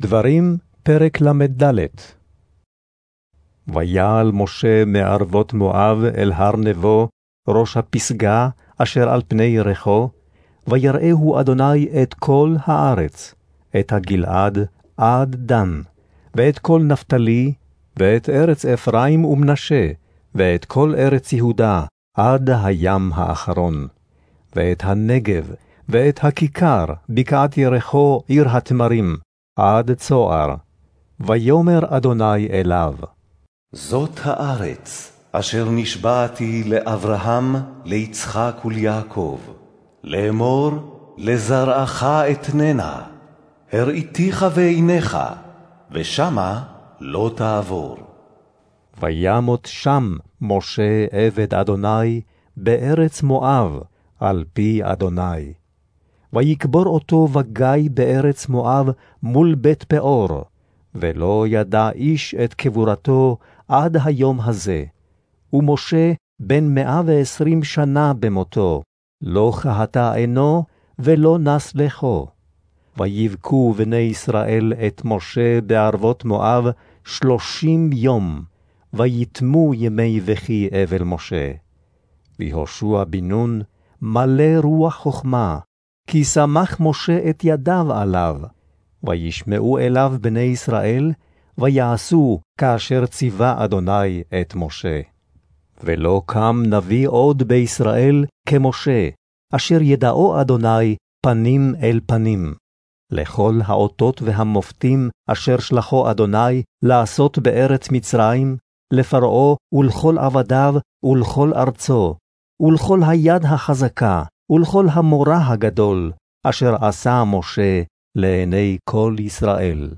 דברים, פרק ל"ד. ויעל משה מערבות מואב אל הר נבו, ראש הפסגה, אשר על פני ירחו, ויראהו אדוני את כל הארץ, את הגלעד עד דן, ואת כל נפתלי, ואת ארץ אפרים ומנשה, ואת כל ארץ יהודה, עד הים האחרון, ואת הנגב, ואת הכיכר, בקעת ירחו, עיר התמרים, עד צוער. ויאמר אדוני אליו, זאת הארץ אשר נשבעתי לאברהם, ליצחק וליעקב, לאמור לזרעך אתננה, הראיתיך בעיניך, ושמה לא תעבור. וימות שם משה עבד אדוני בארץ מואב, על פי אדוני. ויקבור אותו וגיא בארץ מואב מול בית פאור, ולא ידע איש את קבורתו עד היום הזה. ומשה בן מאה ועשרים שנה במותו, לא כהתה עינו, ולא נס לכו. ויבכו בני ישראל את משה בערבות מואב שלושים יום, ויתמו ימי בכי אבל משה. ויהושע בן נון מלא רוח חכמה, כי סמך משה את ידיו עליו, וישמעו אליו בני ישראל, ויעשו כאשר ציווה אדוני את משה. ולא קם נביא עוד בישראל כמשה, אשר ידעו אדוני פנים אל פנים. לכל האותות והמופתים אשר שלחו אדוני לעשות בארץ מצרים, לפרעה ולכל עבדיו ולכל ארצו, ולכל היד החזקה, ולכל המורא הגדול, אשר עשה משה לעיני כל ישראל.